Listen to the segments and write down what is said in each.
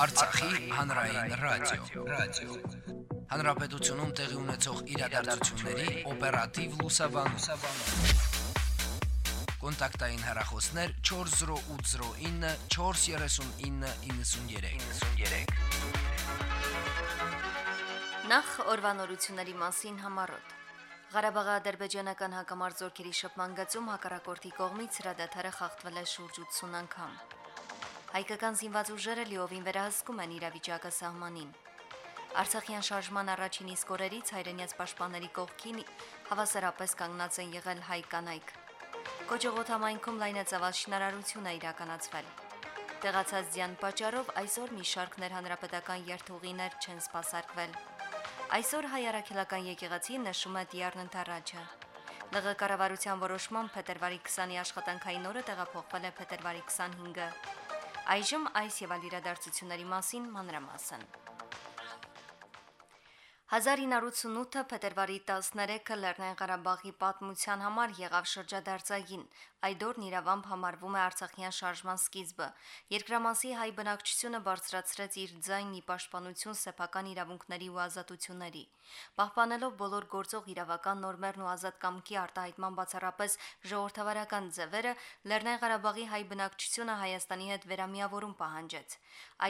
Արցախի հանրային ռադիո, ռադիո։ Հանրապետությունում տեղի ունեցող իրադարձությունների օպերատիվ լուսաբանում։ Կոնտակտային հեռախոսներ 40809 43993։ 93։ Նախ օրվանորությունների մասին համառոտ։ Ղարաբաղի ադրբեջանական հակամարձությունների շփման գծում հակառակորդի կողմից հրադադարը խախտվել է շուրջ 80 անգամ։ Հայկական զինված ուժերը լիովին վերահսկում են իրավիճակը սահմանին։ Արցախյան շարժման առաջին իսկ օրերից հայրենյաց պաշտպանների կողքին հավասարապես կանգնած են եղել հայ կանայք։ Կոճողոտ համայնքում լայնածավալ շինարարություն է իրականացվել։ Տեղացած ձյան պատճառով այսօր մի շարք ներհանրապետական երթուղիներ չեն սպասարկվել։ Այսօր հայ առաքելական եկեղեցին նշում է Տիառն ընթառաջը։ ԼՂ կառավարության որոշմամբ փետրվարի 20-ի աշխատանքային օրը տեղափոխվել է փետրվարի 25-ը։ Այժմ այս եւ այլ իրադարձությունների մասին մանրամասն։ 1988-ը փետրվարի 13-ը Լեռնային Ղարաբաղի պատմության համար եղավ շրջադարձային։ Այդ օրն իրավամբ համարվում է Արցախյան շարժման սկիզբը։ Երկրամասի հայ բնակչությունը բարձրացրեց իր ձայնի պաշտպանություն սեփական իրավունքների ու ազատությունների։ Պահպանելով բոլոր գործող իրավական նորմերն ու ազատ կամքի արտահայտման բացառապես ժողովրդավարական ձևերը, Լեռնային Ղարաբաղի հայ բնակչությունը Հայաստանի հետ վերամիավորում պահանջեց։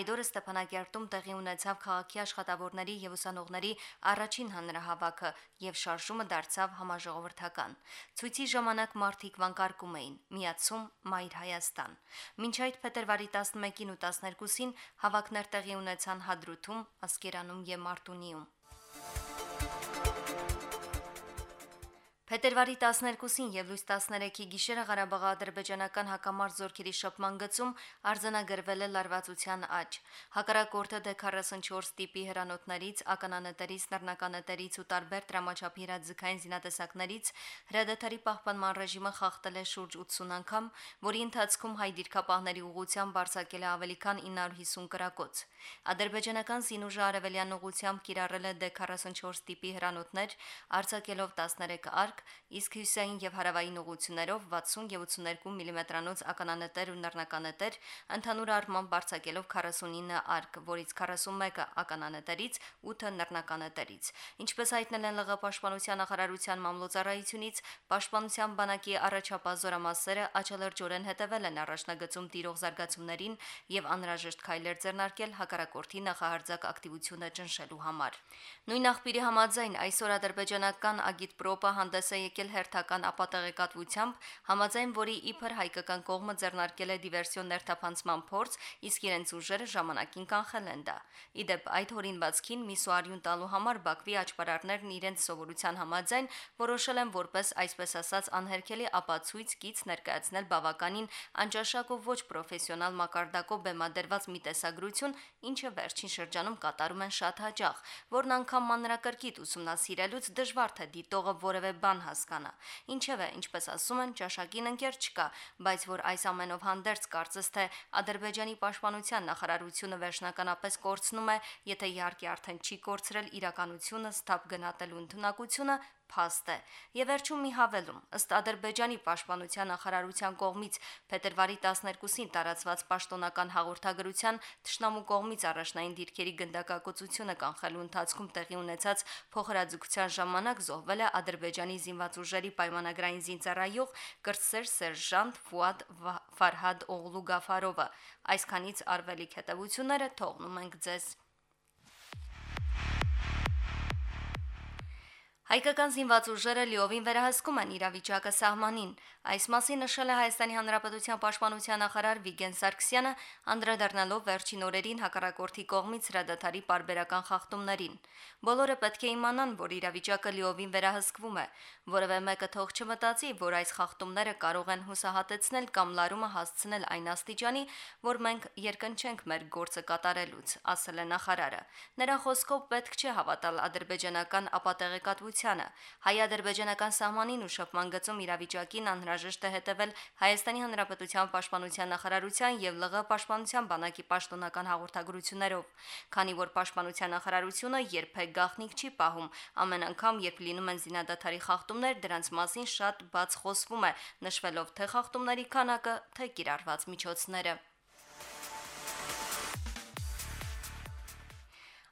Այդ օրը Ստեփանակերտում տեղի ունեցավ քաղաքի աշխատավորների եւ ուսանողների առաջին հանրահավաքը եւ շարժումը դարձավ համաժողովրդական։ Ցույցի ժամանակ մարդիկ վանկարկում էին. «Միացում Մայր Հայաստան»։ Մինչ այդ փետրվարի 11-ին ու 12-ին հավաքներ տեղի ունեցան Հադրութում, Ասկերանում եւ Մարտունիում։ Փետրվարի 12-ին եւ լույս 13-ի գիշերը Ղարաբաղի ադրբեջանական հակամարտ զորքերի շփման գծում արձանագրվել է լարվածության աճ։ Հակառակորդը D44 տիպի հրանոթներից, ականանետերից, նռնականետերից ու տարբեր դրամաչափի հրաձգային զինատեսակներից հրադադարի պահպանման ռեժիմը խախտել է շուրջ 80 անգամ, որի ընթացքում հայ դիրքապահների ուղությամբ արձակել է ավելի քան 950 կրակոց։ Ադրբեջանական զինուժը արևելյան ուղությամբ կիրառել է D44 տիպի հրանոթներ, արձակելով 13 արկ, իսկ հյուսային եւ հարավային ուղություններով 60 եւ 82 մմ-անոց ականանետեր ու նռնականետեր, ընդհանուր առմամբ բարձակելով 49 արկ, որից 41-ը ականանետերից, 8-ը նռնականետերից։ Ինչպես հայտնել են ԼՂ պաշտպանության նախարարության մամլոյցարայությունից, պաշտպանության բանակի առաջապահ զորամասերը աչալրջորեն հետևել են առաջնագծում տիրող զարգացումներին եւ անհրաժեշտ քայլեր ձեռնարկել հակառակորդի նախահարձակ ակտիվությունը ճնշելու համար։ Նույն աղբյուրի համաձայն այսօր ադրբեջանական ագիտպրոպը հանդես է եկել հերթական ապատեղեկատվությամբ, համաձայն որի իբր հայկական կողմը ձեռնարկել է դիվերսիոն ներթափանցման փորձ, իսկ իրենց ուժերը ժամանակին կանխել են դա։ Իդեպ այդ հորինվածքին միսուարյուն տալու համար Բաքվի աճպարարներն իրենց սովորության համաձայն որոշել են որպես այսպես ասած անհերքելի ապացույց կից ներկայացնել բավականին անճաշակ ու ոչ պրոֆեսիոնալ մակարդակով բեմադրված մի տեսագրություն, ինչը վերջին շրջանում կատարում են շատ հաճախ, որն անգամ մանրակրկիտ ուսումնասիրելուց դժվար թե դիտողը որևէ բան բան հասկանա։ Ինչևէ, ինչպես ասում են, ճաշակին ընկեր չկա, բայց որ այս ամենով հանդերձ կարծես թե Ադրբեջանի պաշտպանության նախարարությունը վերջնականապես կորցնում է, եթե իհարկե արդեն չի կորցրել իրականությունը ստապ գնահատելու ընդունակությունը, փաստ է։ Եվ վերջում մի հավելում. ըստ Ադրբեջանի պաշտպանության նախարարության կողմից փետրվարի 12-ին տարածված պաշտոնական հաղորդագրության Տշնամու կողմից առաջնային դիրքերի գնդակակոծությունը կանխելու ընթացքում տեղի ունեցած փոխհրաձգության ժամանակ զոհվել է Ադրբեջանի զինված ուժերի պայմանագրային զինծառայող կրտսեր սերժանտ Ֆուադ Ֆարհադ Օղլու Գաֆարովը։ Այսքանից արվելիք հետևությունները թողնում ենք ձեզ։ Հայկական զինված ուժերը լիովին վերահսկում են իրավիճակը սահմանին։ Այս մասին նշել է Հայաստանի Հանրապետության Պաշտպանության նախարար Վիգեն Սարգսյանը, անդրադառնալով վերջին օրերին հակառակորդի կողմից հրադադարի պարբերական խախտումներին։ Բոլորը պետք է իմանան, որ իրավիճակը լիովին վերահսկվում է։ Որևէ մեկը թող չմտածի, որ այս խախտումները կարող են հուսահատեցնել կամ լարումը հասցնել այն աստիճանի, որ մենք երկնչենք մեր գործը կատարելուց, ասել է նախարարը։ Նրա խոսքով պետք չէ հավատալ ադրբեջանական ապատեղեկատվության իրականությանը։ Հայ-ադրբեջանական սահմանին ու շփման գծում իրավիճակին անհրաժեշտ է հետևել Հայաստանի Հանրապետության Պաշտպանության նախարարության եւ ԼՂ Պաշտպանության բանակի պաշտոնական հաղորդագրություններով, քանի որ Պաշտպանության նախարարությունը երբեք գաղտնիք չի պահում։ Ամեն անգամ, երբ լինում են զինադատարի խախտումներ, դրանց մասին շատ բաց խոսվում է, նշվելով թե խախտումների քանակը, թե կիրառված միջոցները։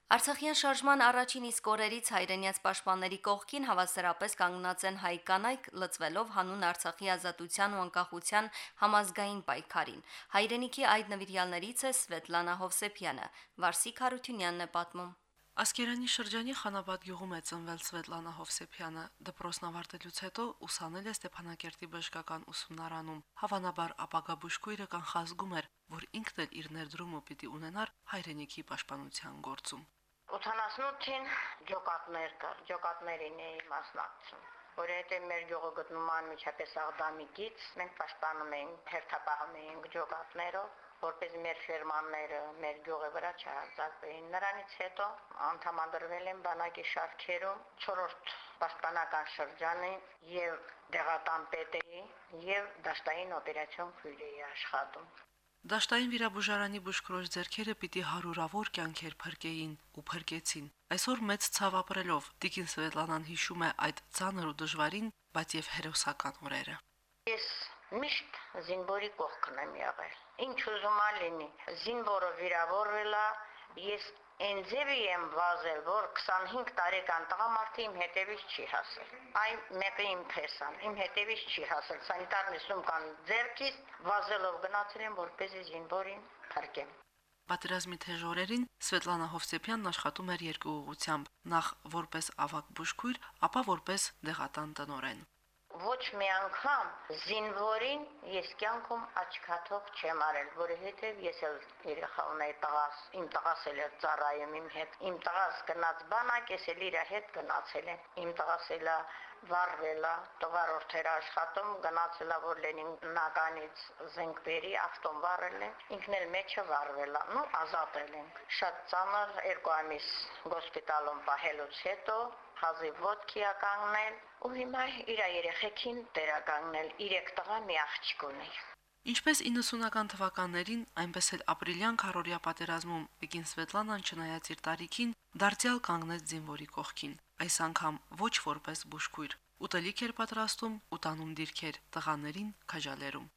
Արցախյան շարժման առաջին իսկ օրերից հայրենիաց պաշտպանների կողքին հավասարապես կանգնած են հայ կանայք, լծվելով հանուն Արցախի ազատության ու անկախության համազգային պայքարին։ Հայրենիքի այդ նվիրյալներից է Սվետլանա Հովսեփյանը։ Վարսիկ Հարությունյանն է պատմում։ Ասկերանի շրջանի Խանաբադ գյուղում է ծնվել Սվետլանա Հովսեփյանը։ Դպրոցն ավարտելուց հետո ուսանել է Ստեփանակերտի բժշկական ուսումնարանում։ Հավանաբար ապագա բուժքույրը կանխազգում էր, որ ինքն էլ իր ներդրումը պիտի ունենար հայրենիքի պաշտպանության գործում։ 88-ին ջոկատներ կար, ջոկատներին էի մասնակցում որովհետև մեր գյուղը գտնվում է միջապես Աղդամիկից, մենք պաշտպանում էինք, հերթապահում էինք ջոկատներով, որպես մեր ֆերմանները մեր գյուղի վրա չհարձակվեին։ Նրանից հետո անդամադրվել եմ բանակի շարքերում 4-րդ պաշտպանական շրջանի եւ դեղատան պետեի եւ դաշտային օպերացիոն քույրեի աշխատում։ Դաշտային վիրաբուժարանի բուժքրոջ ձեռքերը պիտի հարյուրավոր կյանքեր փրկեին ու փրկեցին։ Այսօր մեծ ցավ ապրելով Տիկին Սվետլանան հիշում է այդ ցաներ ու դժվարին, բայց եւ հերոսական օրերը։ Ես միշտ զինվորի կողքն եմ եղել։ Ինչ ուզում ա լինի, զինվորը վիրավորվելա, ես Այն ձևի եմ վազել, որ 25 տարեկան տղամարդը իմ հետևից չի հասել։ Այ մեկը իմ փեսան, իմ հետևից չի հասել։ Սանիտարն իսում կան ձերքից վազելով գնացել եմ, որպեսզի զինվորին փրկեմ։ Պատերազմի թեժորերին Սվետլանա Հովսեփյանն աշխատում էր երկու ուղությամբ՝ նախ որպես ավակ բուժքույր, ապա որպես դեղատան տնորեն ոչ մի անգամ զինվորին ես կյանքում աչքաթող չեմ արել, որովհետև ես էլ երեխա ունեի տղաս, իմ տղաս էլ էր ծառայում իմ հետ։ Իմ տղաս գնաց բանակ, ես էլ իր հետ գնացել եմ։ Իմ տղաս էլ վարվելա, տղարորդեր աշխատում, գնացելա որ Լենինականից զենք բերի ավտոն վարել են, ինքն էլ մեջը վարվելա, նու ազատել են։ Շատ ծանր երկու ամիս հոսպիտալում պահելուց հետո հազիվ ոդքի ա կանգնել ու հիմա իր երեխեքին դերականգնել 3 տղա մի աղջիկ ունի։ Ինչպես 90-ական թվականներին, այնպես էլ ապրիլյան քարորիա պատերազմում Պեկին Սվետլանան չնայած իր տարիքին դարձյալ կանգնեց զինվորի կողքին, այս անգամ ոչ որպես բուժքույր։ Ուտելիք էր պատրաստում, ուտանում դիրքեր, տղաներին քաջալերում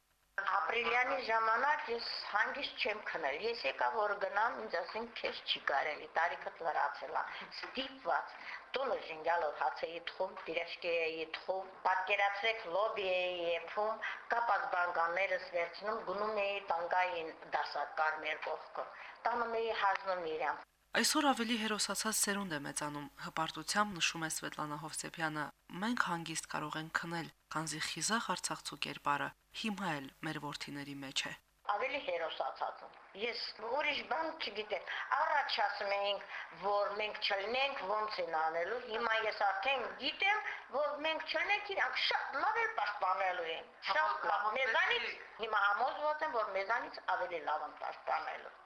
ապրիլյանի ժամանակ ես հանգիստ չեմ քնել։ Ես եկա որ գնամ, ինձ ասին քեզ չի կարելի, տարիքդ լրացել է։ Ստիպված տունը ժինգալով հացեի թխում, պիրաշկի էի թխում, պատկերացրեք լոբի էի եփում, կապած բանկաներս վերցնում, գնում էի տանկային դասակ կարմեր կողքը։ Տանում էի հազնում իրան։ Այսօր ավելի հերոսացած սերունդ է մեծանում, հպարտությամբ նշում է Սվետլանա Հովսեփյանը։ Մենք հանգիստ կարող ենք քնել, քանզի խիզախ Արցախցու կերպարը. Հիմա էլ մեր ворթիների մեջ է ավելի հերոսացած ես ուրիշ բան չգիտեմ առաջ ասում էինք որ մենք չլինենք ոնց են անելու հիմա ես արդեն գիտեմ որ մենք չլինենք իրանք շատ լավ է պաշտպանելու են շատ լավ մեզանից հիմա համոզված եմ որ մեզանից ավելի լավ են պաշտպանելու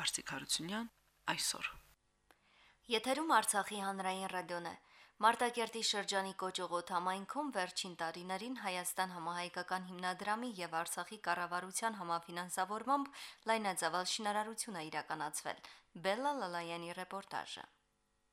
Վարսիկ Հարությունյան այսօր։ Եթերում Արցախի հանրային ռադիոն է։ Մարտակերտի շրջանի Կոճողոտ համայնքում վերջին տարիներին Հայաստան համահայկական հիմնադրամի եւ Արցախի կառավարության համաֆինանսավորմամբ լայնածավալ շինարարություն է իրականացվել։ Բելլա Լալայանի ռեպորտաժը։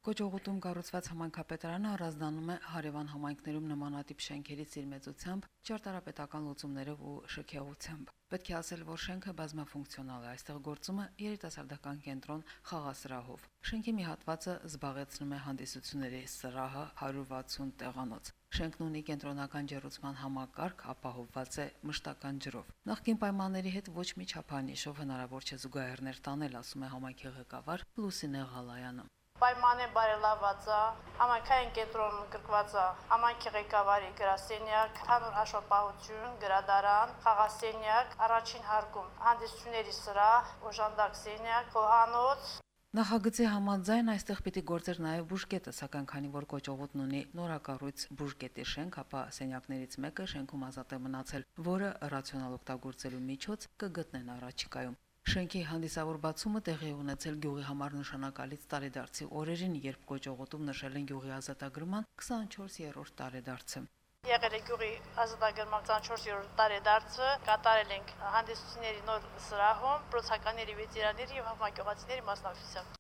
Կոճողուտում կառուցված համայնքապետարանը առանձնանում է հարևան համայնքներում նմանատիպ շենքերից իր մեծությամբ, ճարտարապետական լուծումներով ու շքեղությամբ։ Պետք է ասել, որ շենքը բազմաֆունկցիոնալ է, այստեղ գործում է երիտասարդական կենտրոն խաղասրահով։ Շենքի մի հատվածը զբաղեցնում է հանդիսությունների սրահը 160 տեղանոց։ Շենքն ունի կենտրոնական ջերուցման համակարգ, ապահովված է մշտական ջրով։ Նախկին պայմանների հետ ոչ մի չափանիշով հնարավոր չէ զուգահեռներ տանել, ասում է համայնքի ղեկավար Լուսինե Ղալայանը պայմանը բարելաված է, համայնքային կենտրոնում գրկված է համայնքի ղեկավարի գրասենյակ, հանուր հաշվապահություն, գրադարան, խաղասենյակ, առաջին հարկում հանդիսությունների սրահ, օժանդակ սենյակ, խոհանոց, Նախագծի համաձայն այստեղ պիտի գործեր նաև բուժկետը, սակայն քանի որ կոճողոտն ունի նորակառույց բուժկետի շենք, ապա սենյակներից մեկը շենքում ազատ է մնացել, որը ռացիոնալ օգտագործելու միջոց կգտնեն առաջիկայում։ Շենքի հանդիսավոր բացումը տեղի ունեցել գյուղի համար նշանակալից տարեդարձի օրերին, երբ կոճողոտում նշել են գյուղի ազատագրման 24-րդ տարեդարձը։ Եղել է գյուղի ազատագրման 24-րդ տարեդարձը, կատարել ենք հանդիսությունների նոր սրահում, պրոցականների վետերանների եւ համագյուղացիների մասնակցությամբ։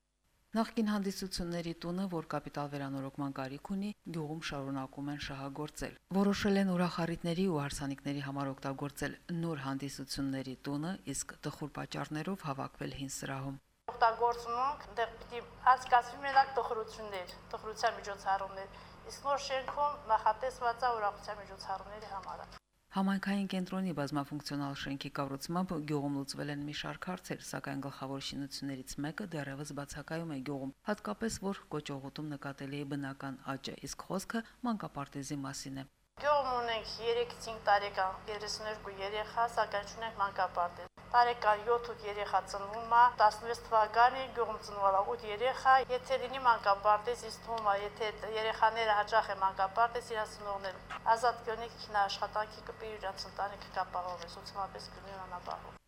Նախկին հանդիսությունների տունը, որ կապիտալ վերանորոգման կարիք ունի, գյուղում շարունակում են շահագործել։ Որոշել են ուրախարիտների ու հարսանիքների համար օգտագործել նոր հանդիսությունների տունը, իսկ տխուր պատճառներով հավաքվել հին սրահում։ օգտագործում, դեռ պիտի անցկացվի մենակ տխրություններ, տխրության միջոցառումներ, իսկ նոր շենքում նախատեսված է ուրախության միջոցառումների համար։ Համայնքային կենտրոնի բազմաֆունկցիոնալ շենքի կառուցմամբ գյուղում լուծվել են մի շարք հարցեր, սակայն գլխավոր շինություններից մեկը դեռևս բացակայում է գյուղում, հատկապես որ կոճողոտում նկատելի է բնական աճը, իսկ խոսքը մանկապարտեզի մասին է։ Գյուղում ունենք 3-5 տարեկան 32 երեխա, սակայն չունենք մանկապարտեզ տարեկան 7-8 երեխա ծնվում է, 16 թվականի գյուղում ծնվել է 8 երեխա, եթե լինի մանկապարտեզ, իսկ թվում է, եթե երեխաները հաճախ է մանկապարտեզ իրաց ծնողներ, ազատ կյոնիկ քինաշխատանքի կպի իրաց ընտանիքը կապահովի, սոցիալապես կլինի անապահով։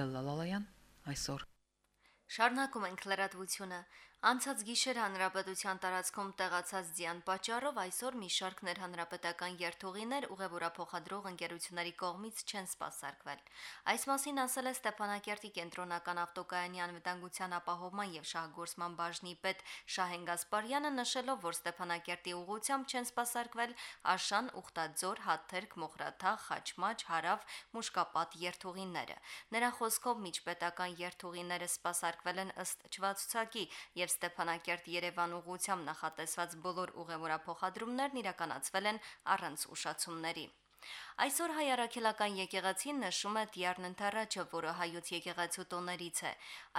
Բելլալալայան այսօր Շարունակում ենք լրատվությունը։ Անցած գիշեր հանրապետության տարածքում տեղացած ձյան պատճառով այսօր մի շարք ներհանրապետական երթուղիներ ուղևորափոխադրող ընկերությունների կողմից չեն սպասարկվել։ Այս մասին ասել է Ստեփանակերտի կենտրոնական ավտոկայանի անվտանգության ապահովման եւ շահգործման բաժնի պետ Շահեն Գասպարյանը նշելով, որ Ստեփանակերտի ուղությամբ չեն սպասարկվել Աշան, Ուխտաձոր, Հաթերք, Մոխրաթաղ, Խաչմաչ, Հարավ, Մուշկապատ երթուղիները։ Նրա խոսքով միջպետական երթուղիները սպասարկվել են ըստ չվացուցակի եւ եւ Ստեփանակերտ-Երևան ուղությամբ նախատեսված բոլոր ուղևորափոխադրումներն իրականացվել են առանց ուշացումների։ Այսօր հայ առաքելական եկեղեցին նշում է Տիարն ընթառաջը, որը հայոց եկեղեցու տոներից է։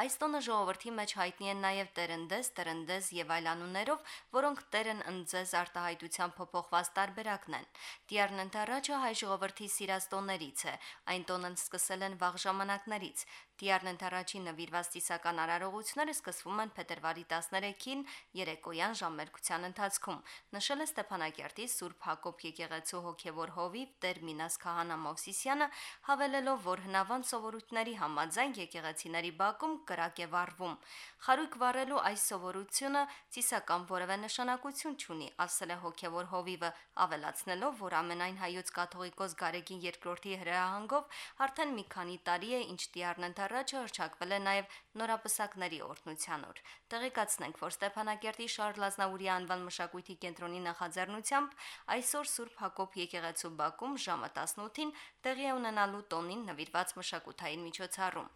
Այս տոնը ժողովրդի մեջ հայտնի են նաև Տերնդես, Տրնդես եւ այլ անուններով, որոնք Տերն ընձեզ արտահայտության փոփոխված տարբերակն են։ Տիարն ընթառաջը հայ ժողովրդի սիրած տոներից է։ Այն տոնն սկսել են վաղ ժամանակներից։ Տիարն ընթառաջի նվիրված տիսական արարողությունները սկսվում են փետրվարի 13-ին երեկոյան ժամերկության ընթացքում։ Նշել է Ստեփանակերտի Սուրբ Հակոբ եկեղեցու հոգևոր հովիվ Տեր Մինաս Քահանա Մովսիսյանը հավելելով, որ հնավան սովորույթների համաձայն եկեղեցիների բակում կրակ է վառվում։ Խարույկ վառելու այս սովորությունը ցիսական որևէ նշանակություն չունի, ասել է հոգևոր հովիվը, ավելացնելով, որ ամենայն հայոց կաթողիկոս Գարեգին II-ի հրահանգով արդեն մի քանի տարի է, ինչ Տիարն ընթառաջը հրճակվել է նաև նորապսակների օրհնության օր։ Տեղեկացնենք, որ Ստեփանակերտի Շարլ Ազնավուրի անվան մշակույթի կենտրոնի նախաձեռնությամբ այսօր Սուրբ Հակոբ եկեղեցու Բաքում ժամը 18-ին տեղի է ունենալու տոնին նվիրված մշակութային միջոցառում։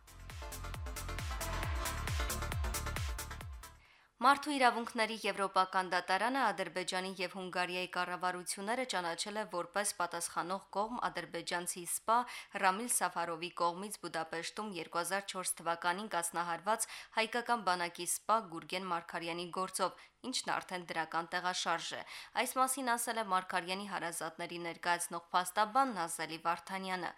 Մարդու իրավունքների Եվրոպական դատարանը Ադրբեջանի եւ Հունգարիայի կառավարությունները ճանաչել է որպես պատասխանող կողմ ադրբեջանցի սպա Ռամիլ Սաֆարովի կողմից Բուդապեշտում 2004 թվականին կազմահարված հայկական բանակի սպա Գուրգեն Մարկարյանի գործով, ինչն արդեն դրական տեղաշարժ է։ Այս մասին ասել է Մարկարյանի հարազատների ներկայացնող փաստաբան Նազելի Վարդանյանը։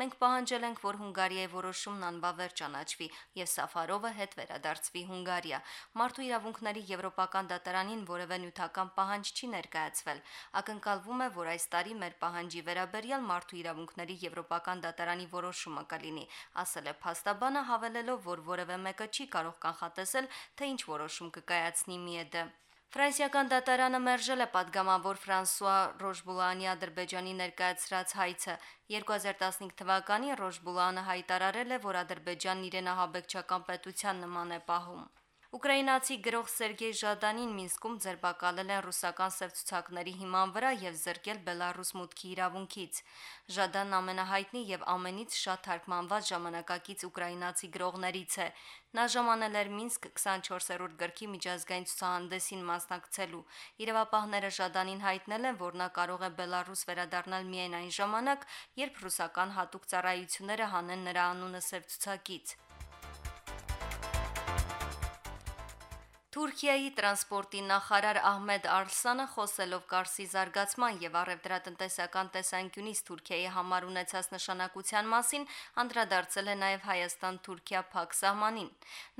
Մենք պահանջել ենք, որ Հունգարիայի որոշումն անբավեր ճանաչվի եւ Սաֆարովը հետ վերադարձվի Հունգարիա։ Մարդու իրավունքների Եվրոպական դատարանին որևէ նյութական պահանջ չի ներկայացվել։ Ակնկալվում է, որ այս տարի մեր պահանջի վերաբերյալ Մարդու իրավունքների Եվրոպական դատարանի որոշումը կլինի, ասել է փաստաբանը հավելելով, որ որևէ մեկը չի կարող կանխատեսել, թե ինչ որոշում կկայացնի Միեդը։ Ֆրանսիական դատարանը մերժել է падգամավոր Ֆրանսուա Ռոժբուլանի Ադրբեջանի ներկայացրած հայցը։ 2015 թվականին Ռոժբուլանը հայտարարել է, որ Ադրբեջանն իրեն ահաբեկչական պետության նման է պահում։ Ուկրաինացի գրող Սերգեյ Ժադանին Մինսկում ձերբակալել են ռուսական սևցուցակների հիման վրա եւ զրկել Բելարուս մուտքի իրավունքից։ Ժադանն ամենահայտնի եւ ամենից շատ թարգմանված ժամանակակից ուկրաինացի գրողներից է։ Նա ժամանել էր Մինսկ 24-րդ գրքի միջազգային ցուցահանդեսին մասնակցելու։ Իրավապահները Ժադանին հայտնել են, որ նա կարող է Բելարուս վերադառնալ միայն այն ժամանակ, երբ ռուսական հատուկ ծառայությունները հանեն նրա անունը սևցուցակից։ Թուրքիայի տրանսպորտի նախարար Ահմեդ Արսանը խոսելով Կարսի զարգացման եւ առևտրատնտեսական տեսանկյունից Թուրքիայի համար ունեցած նշանակության մասին անդրադարձել է նաեւ Հայաստան-Թուրքիա փակ սահմանին։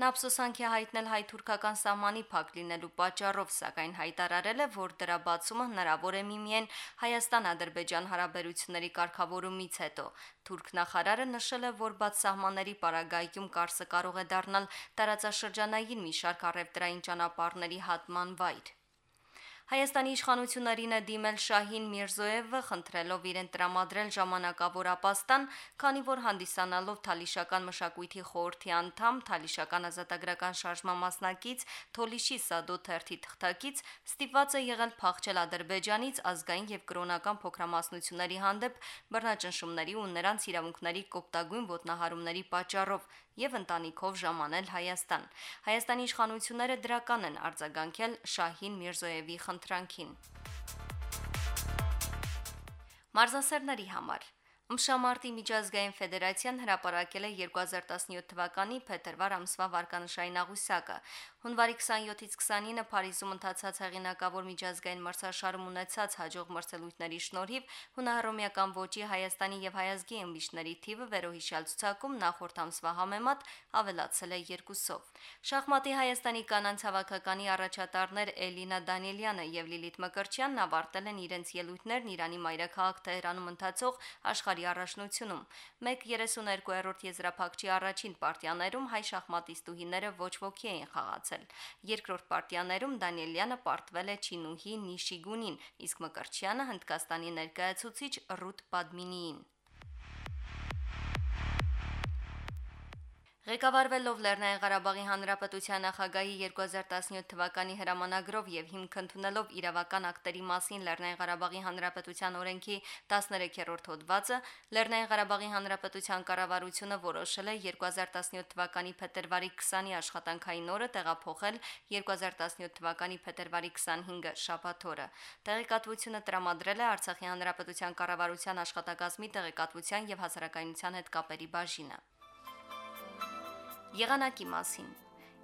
Նա ափսոսանք է հայտնել հայ-թուրքական սահմանի փակ լինելու պատճառով, սակայն հայտարարել է, որ դրա բացումը հնարավոր է միմիեն Հայաստան-Ադրբեջան հարաբերությունների կարգավորումից հետո։ Թուրք նախարարը նշել է, որ բաց սահմանների պարագայում Կարսը կարող է դառնալ տարածաշրջանային մի շարք առևտրային ճանապարհների հատման վայր։ Հայաստանի իշխանություններին է դիմել Շահին Միրզոևը, խնդրելով իրեն տրամադրել ժամանակավոր ապաստան, քանի որ հանդիսանալով Թալիշական մշակույթի խորհրդի անդամ, Թալիշական ազատագրական շարժման մասնակից Թոլիշի Սադո թերթի թղթակից ստիպված է եղել փախչել Ադրբեջանից ազգային եւ կրոնական փոքրամասնությունների հանդեպ բռնաճնշումների ու նրանց իրավունքների կոպտագույն ոտնահարումների պատճառով եւ ընտանիքով ժամանել Հայաստան։ Հայաստանի իշխանությունները դրական են արձագանքել Շահին Միրզոյևի խնդրանքին։ Մարզասերների համար. Մշամարտի միջազգային ֆեդերացիան հրապարակել է 2017 թվականի փետրվար ամսվա վարկանշային աղյուսակը։ Հունվարի 27-ից 29-ը Փարիզում ընթացած հեղինակավոր միջազգային մրցաշարում ունեցած հաջող մրցելույթների շնորհիվ հունահռոմեական ոճի Հայաստանի եւ հայազգի ըմբիշների թիվը վերոհիշյալ ցուցակում նախորդ ամսվա համեմատ ավելացել է երկուսով։ Շախմատի Հայաստանի կանանց հավաքականի առաջատարներ Էլինա Դանիելյանը եւ Լիլիթ Մկրչյանն ավարտել են իրենց ելույթներն Իրանի մայրաքաղաք Թեհրանում ընթացող աշխարհի առաջնությունում։ 1.32-րդ եզրափակչի առաջին պարտիաներում հայ շախմատիստուհիները ոչ ոքի էին խաղացել մրցել։ Երկրորդ պարտիաներում Դանիելյանը պարտվել է Չինուհի Նիշիգունին, իսկ Մկրչյանը Հնդկաստանի ներկայացուցիչ Ռուտ Պադմինիին։ Ղեկավարվելով Լեռնային Ղարաբաղի Հանրապետության նախագահի 2017 թվականի հրամանագրով եւ հիմք ընդունելով իրավական ակտերի մասին Լեռնային Ղարաբաղի Հանրապետության օրենքի 13-րդ հոդվածը, Լեռնային Ղարաբաղի Հանրապետության կառավարությունը որոշել է 2017 թվականի փետրվարի 20-ի աշխատանքային օրը տեղափոխել 2017 թվականի փետրվարի 25-ը շաբաթ օրը։ Տեղեկատվությունը տրամադրել է Արցախի Հանրապետության կառավարության աշխատակազմի տեղեկատվության եւ հասարակայնության հետ կապերի բաժինը։ Եղանակի մասին.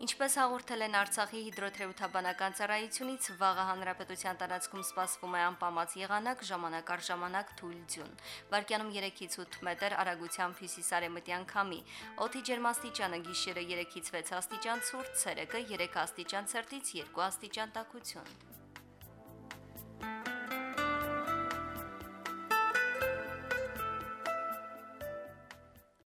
Ինչպես հաղորդել են Արցախի հիդրոթերապևտաբանական ծառայությունից, վաղը հանրապետության տարածքում սպասվում է անպամած եղանակ, ժամանակ առ ժամանակ թույլ ձյուն։ Վարկյանում 3-ից 8 մետր արագությամբ հյուսիսարևմտյան քամի։ Օդի ջերմաստիճանը գիշերը 3-ից 6 աստիճան ցուրտ, ցերեկը 3 աստիճան ցերտից 2 աստիճան տաքություն։